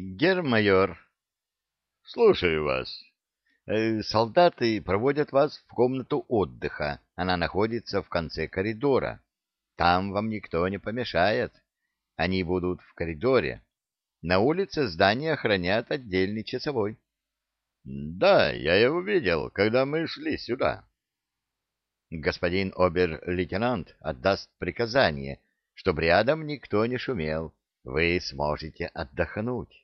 Гермайор. Слушаю вас. Э, солдаты проводят вас в комнату отдыха. Она находится в конце коридора. Там вам никто не помешает. Они будут в коридоре. На улице здание охранят отдельный часовой. Да, я его видел, когда мы шли сюда. Господин обер-лейтенант отдаст приказание, чтобы рядом никто не шумел. Вы сможете отдохнуть.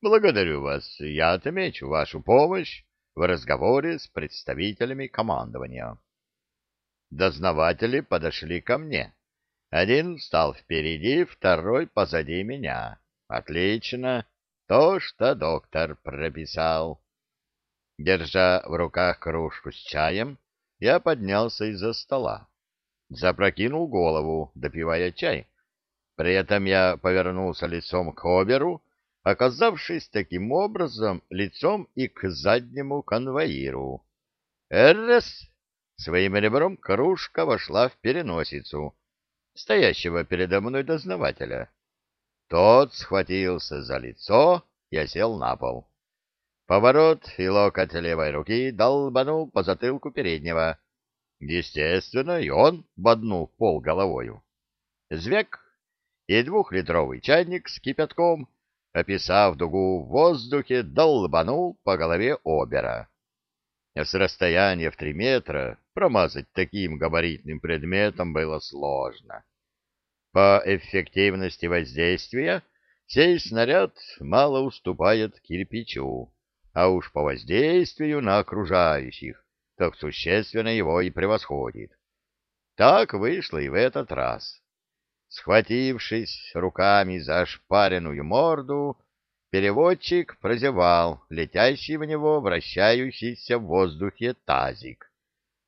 Благодарю вас. Я отмечу вашу помощь в разговоре с представителями командования. Дознаватели подошли ко мне. Один встал впереди, второй позади меня. Отлично. То, что доктор прописал. Держа в руках кружку с чаем, я поднялся из-за стола. Запрокинул голову, допивая чай. При этом я повернулся лицом к Оберу, оказавшись таким образом лицом и к заднему конвоиру. «Эррес!» Своим ребром кружка вошла в переносицу стоящего передо мной дознавателя. Тот схватился за лицо и сел на пол. Поворот и локоть левой руки долбанул по затылку переднего. Естественно, и он боднул пол головою. Звяк, и двухлитровый чайник с кипятком, описав дугу в воздухе, долбанул по голове обера. С расстояния в три метра промазать таким габаритным предметом было сложно. По эффективности воздействия сей снаряд мало уступает кирпичу, а уж по воздействию на окружающих так существенно его и превосходит. Так вышло и в этот раз. Схватившись руками за ошпаренную морду, переводчик прозевал летящий в него вращающийся в воздухе тазик.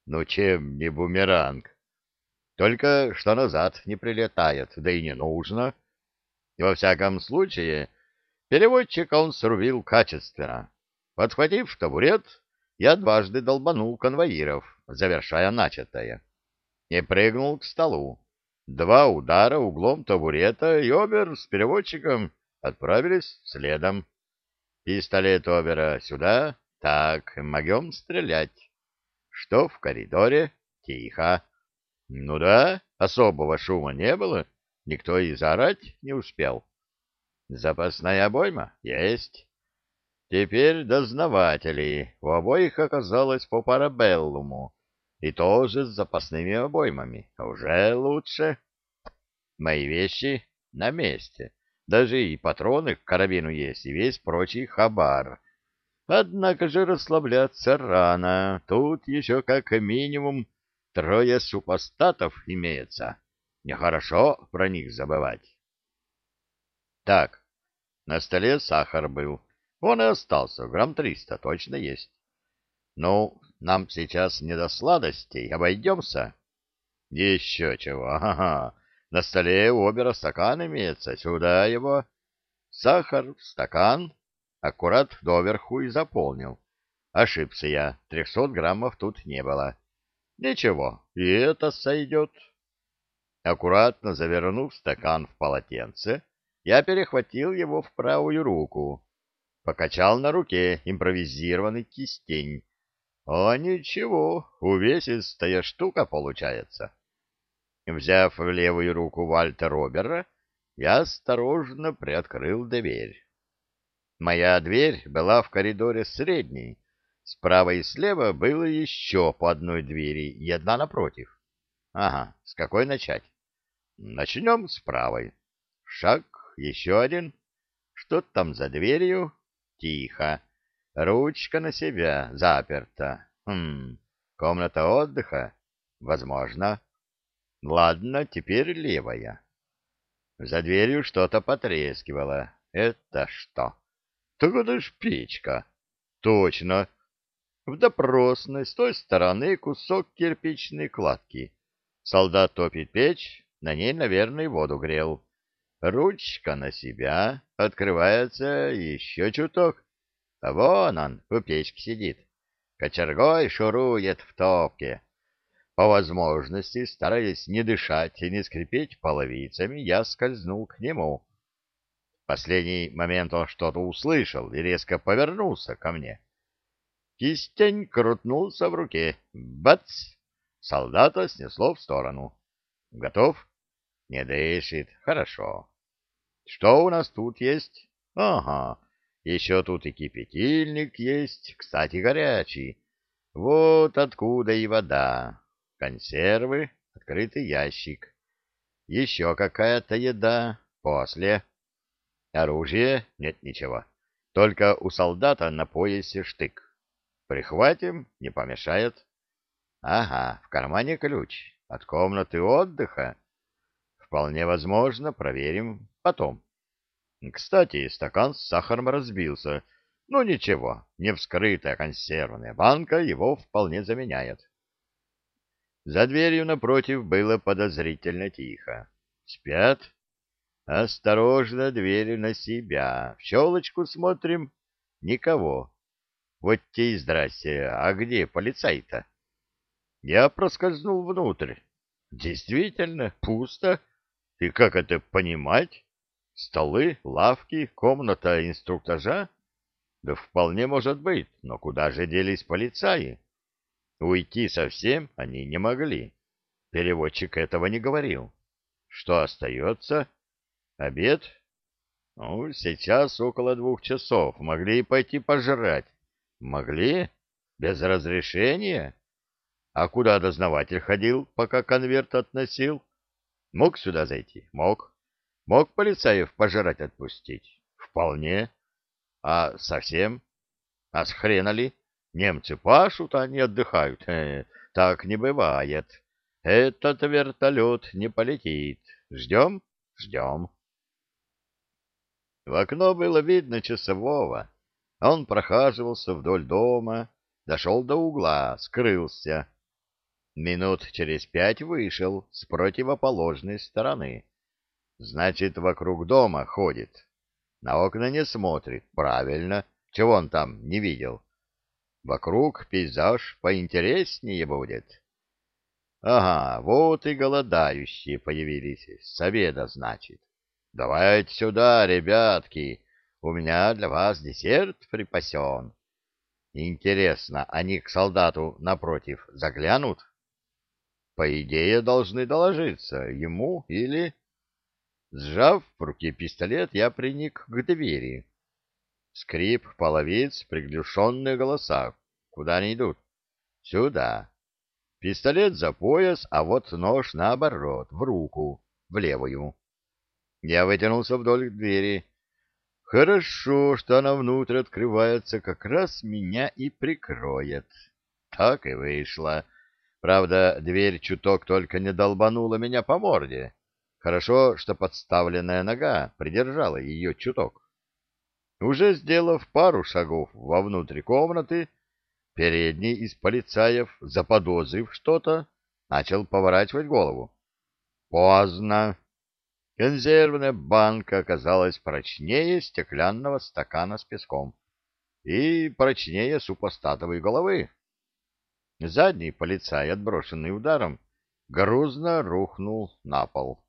Ну чем не бумеранг? Только что назад не прилетает, да и не нужно. И во всяком случае, переводчика он срубил качественно. Подхватив табурет, я дважды долбанул конвоиров, завершая начатое, и прыгнул к столу. Два удара углом табурета, и Обер с переводчиком отправились следом. Пистолет Обера сюда, так, могем стрелять. Что в коридоре? Тихо. Ну да, особого шума не было, никто и заорать не успел. Запасная обойма? Есть. Теперь дознаватели. У обоих оказалось по парабеллуму. И тоже с запасными обоймами. Уже лучше. Мои вещи на месте. Даже и патроны к карабину есть, и весь прочий хабар. Однако же расслабляться рано. Тут еще как минимум трое супостатов имеется. Нехорошо про них забывать. Так, на столе сахар был. Он и остался, грамм триста точно есть. Ну, нам сейчас не до сладостей, обойдемся. Еще чего, ага. На столе у обера стакан имеется, сюда его. Сахар в стакан, аккурат доверху и заполнил. Ошибся я, трехсот граммов тут не было. Ничего, и это сойдет. Аккуратно завернув стакан в полотенце, я перехватил его в правую руку покачал на руке импровизированный кистень. О, ничего, увесистая штука получается. Взяв в левую руку Вальта Робера, я осторожно приоткрыл дверь. Моя дверь была в коридоре средней. Справа и слева было еще по одной двери и одна напротив. Ага, с какой начать? Начнем с правой. Шаг, еще один. Что там за дверью? Тихо. Ручка на себя заперта. Хм, комната отдыха? Возможно. Ладно, теперь левая. За дверью что-то потрескивало. Это что? Так это ж печка. Точно. В допросной с той стороны кусок кирпичной кладки. Солдат топит печь, на ней, наверное, воду грел. Ручка на себя, открывается еще чуток. А вон он, у печки сидит. Кочергой шурует в топке. По возможности, стараясь не дышать и не скрипеть половицами, я скользнул к нему. последний момент он что-то услышал и резко повернулся ко мне. Кистень крутнулся в руке. Бац! Солдата снесло в сторону. Готов? Не дышит. Хорошо. Что у нас тут есть? Ага. Еще тут и кипятильник есть, кстати, горячий. Вот откуда и вода. Консервы, открытый ящик. Еще какая-то еда. После. Оружие? Нет ничего. Только у солдата на поясе штык. Прихватим, не помешает. Ага, в кармане ключ. От комнаты отдыха. Вполне возможно, проверим потом. Кстати, стакан с сахаром разбился. Ну ничего, не вскрытая консервная банка его вполне заменяет. За дверью напротив было подозрительно тихо. Спят? Осторожно, дверь на себя. В щелочку смотрим. Никого. Вот те и здрасте. А где полицай-то? Я проскользнул внутрь. Действительно, пусто. И как это понимать? Столы, лавки, комната инструктажа? Да вполне может быть, но куда же делись полицаи? Уйти совсем они не могли. Переводчик этого не говорил. Что остается? Обед? Ну, сейчас около двух часов. Могли и пойти пожрать. Могли? Без разрешения? А куда дознаватель ходил, пока конверт относил? Мог сюда зайти? Мог. Мог полицаев пожрать отпустить? Вполне. А совсем? А с хрена ли? Немцы пашут, а не отдыхают. Э, так не бывает. Этот вертолет не полетит. Ждем? Ждем. В окно было видно часового. Он прохаживался вдоль дома, дошел до угла, скрылся. Минут через пять вышел с противоположной стороны. Значит, вокруг дома ходит. На окна не смотрит. Правильно. Чего он там не видел? Вокруг пейзаж поинтереснее будет. Ага, вот и голодающие появились. С обеда, значит. Давайте сюда, ребятки. У меня для вас десерт припасен. Интересно, они к солдату напротив заглянут? По идее, должны доложиться ему или... Сжав в руке пистолет, я приник к двери. Скрип половиц, приглушенные голоса. Куда они идут? Сюда. Пистолет за пояс, а вот нож наоборот, в руку, в левую. Я вытянулся вдоль двери. Хорошо, что она внутрь открывается, как раз меня и прикроет. Так и вышло. Правда, дверь чуток только не долбанула меня по морде. Хорошо, что подставленная нога придержала ее чуток. Уже сделав пару шагов вовнутрь комнаты, передний из полицаев, заподозрив что-то, начал поворачивать голову. Поздно. Консервная банка оказалась прочнее стеклянного стакана с песком и прочнее супостатовой головы. Задний полицай, отброшенный ударом, грузно рухнул на пол.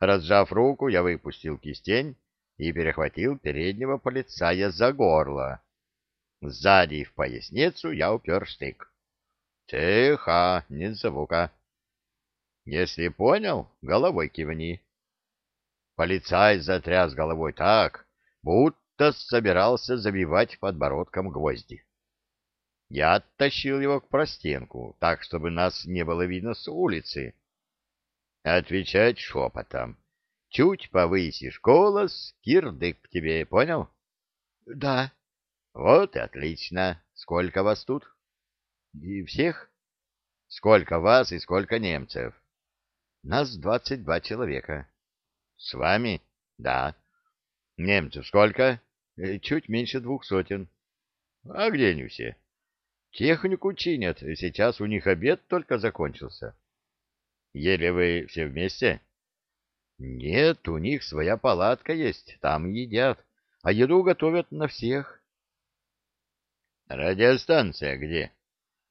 Разжав руку, я выпустил кистень и перехватил переднего полицая за горло. Сзади в поясницу я упер штык. Тихо, не звука. Если понял, головой кивни. Полицай затряс головой так, будто собирался забивать подбородком гвозди. Я оттащил его к простенку, так, чтобы нас не было видно с улицы, Отвечать шепотом. Чуть повысишь голос, кирдык тебе, понял? — Да. — Вот и отлично. Сколько вас тут? — И всех? — Сколько вас и сколько немцев? — Нас двадцать два человека. — С вами? — Да. — Немцев сколько? — Чуть меньше двух сотен. — А где они все? — Технику чинят. Сейчас у них обед только закончился. — Ели вы все вместе? Нет, у них своя палатка есть, там едят, а еду готовят на всех. Радиостанция где?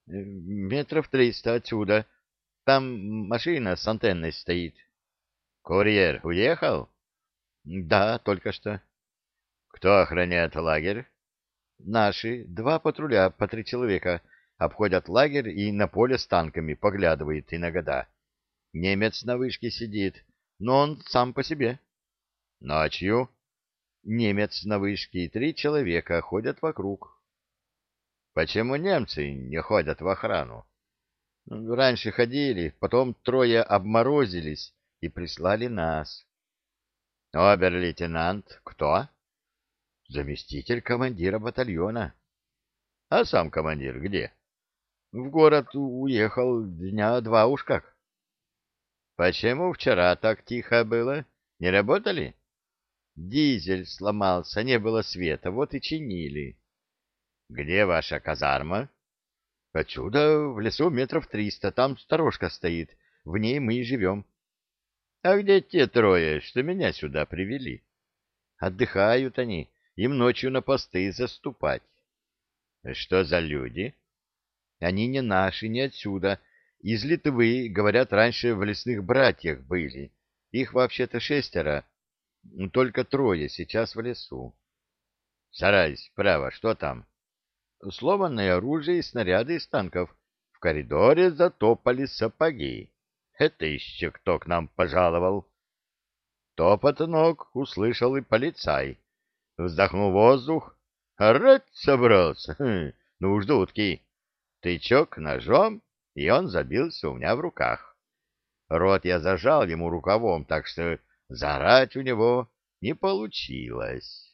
Метров триста отсюда. Там машина с антенной стоит. Курьер уехал? Да, только что. Кто охраняет лагерь? Наши, два патруля по три человека, обходят лагерь и на поле с танками поглядывает иногда. Немец на вышке сидит, но он сам по себе. Ночью? Немец на вышке и три человека ходят вокруг. Почему немцы не ходят в охрану? Раньше ходили, потом трое обморозились и прислали нас. Обер-лейтенант кто? Заместитель командира батальона. А сам командир где? В город уехал дня два уж как. Почему вчера так тихо было? Не работали? Дизель сломался, не было света, вот и чинили. Где ваша казарма? Отсюда в лесу метров триста, там сторожка стоит, в ней мы и живем. А где те трое, что меня сюда привели? Отдыхают они, им ночью на посты заступать. Что за люди? Они не наши, не отсюда. Из Литвы, говорят, раньше в лесных братьях были. Их вообще-то шестеро, только трое сейчас в лесу. Сарайсь, право, что там? Сломанное оружие и снаряды из танков. В коридоре затопали сапоги. Это еще кто к нам пожаловал? Топот ног услышал и полицай. Вздохнул воздух. Орать собрался. Хм, ну, ждутки. Тычок ножом, и он забился у меня в руках. Рот я зажал ему рукавом, так что заорать у него не получилось.